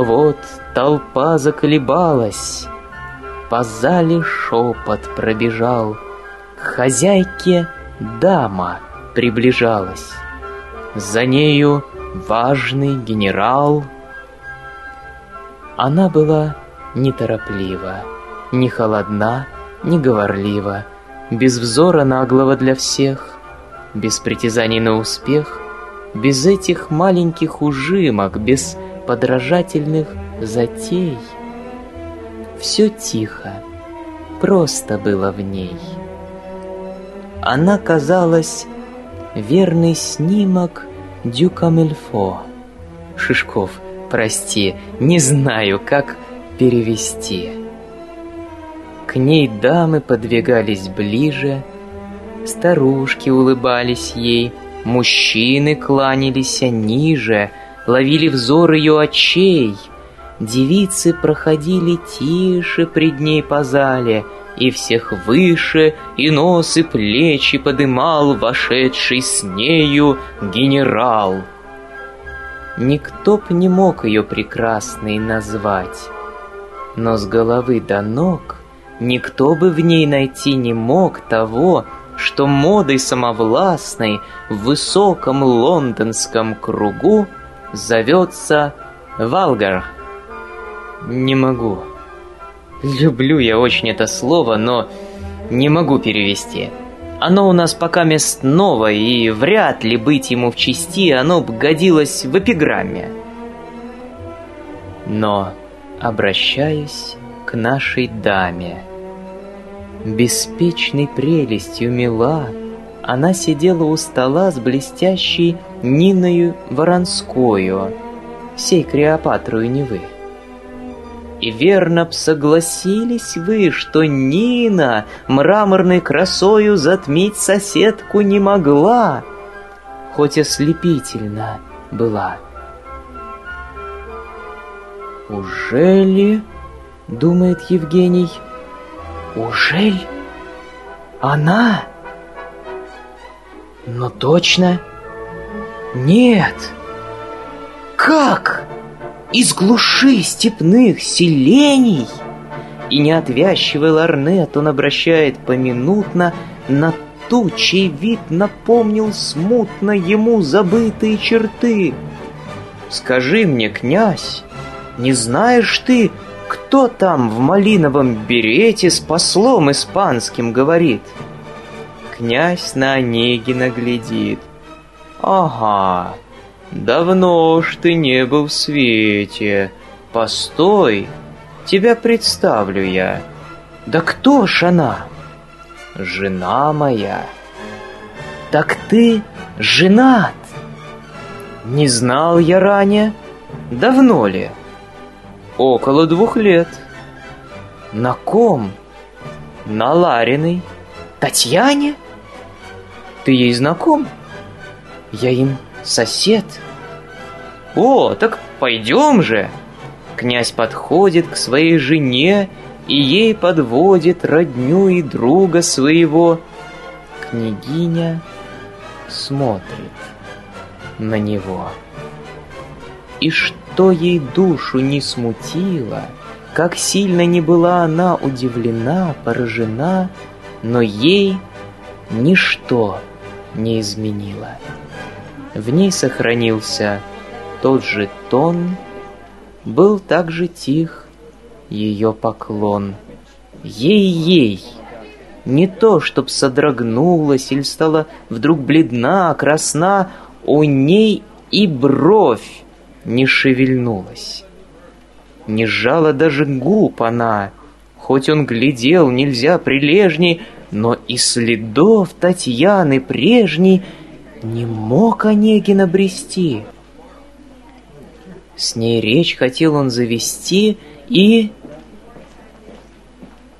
Но вот толпа заколебалась, По зале шепот пробежал, К хозяйке дама приближалась. За нею важный генерал. Она была нетороплива, не холодна, не говорлива, без взора наглого для всех, без притязаний на успех, без этих маленьких ужимок, без подражательных затей. Все тихо, просто было в ней. Она казалась верный снимок Дюкамельфо. Шишков, прости, не знаю, как перевести. К ней дамы подвигались ближе, Старушки улыбались ей, Мужчины кланялись ниже, Ловили взор ее очей. Девицы проходили тише пред ней по зале, И всех выше, и нос, и плечи подымал Вошедший с нею генерал. Никто б не мог ее прекрасной назвать, Но с головы до ног Никто бы в ней найти не мог того, что модой самовластной в высоком лондонском кругу зовется Валгар. Не могу. Люблю я очень это слово, но не могу перевести. Оно у нас пока мест новое, и вряд ли быть ему в чести оно бы годилось в эпиграмме. Но обращаюсь к нашей даме — Беспечной прелестью мила, она сидела у стола с блестящей Ниною Воронскою, сей Клеопатрою не вы. И верно б согласились вы, что Нина мраморной красою затмить соседку не могла, хоть ослепительно была. «Ужели, — думает Евгений, — Ужель она? Но точно нет. Как? Из глуши степных селений? И неотвязчивый ларнет он обращает поминутно на ту, чей вид напомнил смутно ему забытые черты. Скажи мне, князь, не знаешь ты, кто там в малиновом берете с послом испанским говорит? Князь на Онегина глядит. Ага, давно уж ты не был в свете. Постой, тебя представлю я. Да кто ж она? Жена моя. Так ты женат? Не знал я ранее. Давно ли? Около двух лет. На ком? На Лариной. Татьяне? Ты ей знаком? Я им сосед. О, так пойдем же. Князь подходит к своей жене и ей подводит родню и друга своего. Княгиня смотрит на него. И что? ей душу не смутило, как сильно не была она удивлена, поражена, но ей ничто не изменило. В ней сохранился тот же тон, был также тих ее поклон. Ей-ей! Не то, чтоб содрогнулась или стала вдруг бледна, красна, у ней и бровь не шевельнулась. Не сжала даже губ она, хоть он глядел нельзя прилежней, но и следов Татьяны прежней не мог Онегин обрести. С ней речь хотел он завести и...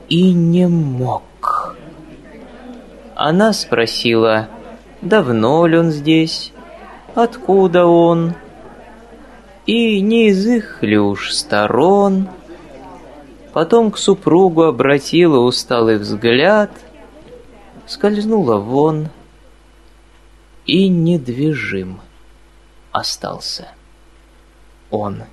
и не мог. Она спросила, давно ли он здесь, откуда он, и не из их ли уж сторон. Потом к супругу обратила усталый взгляд, скользнула вон и недвижим остался он.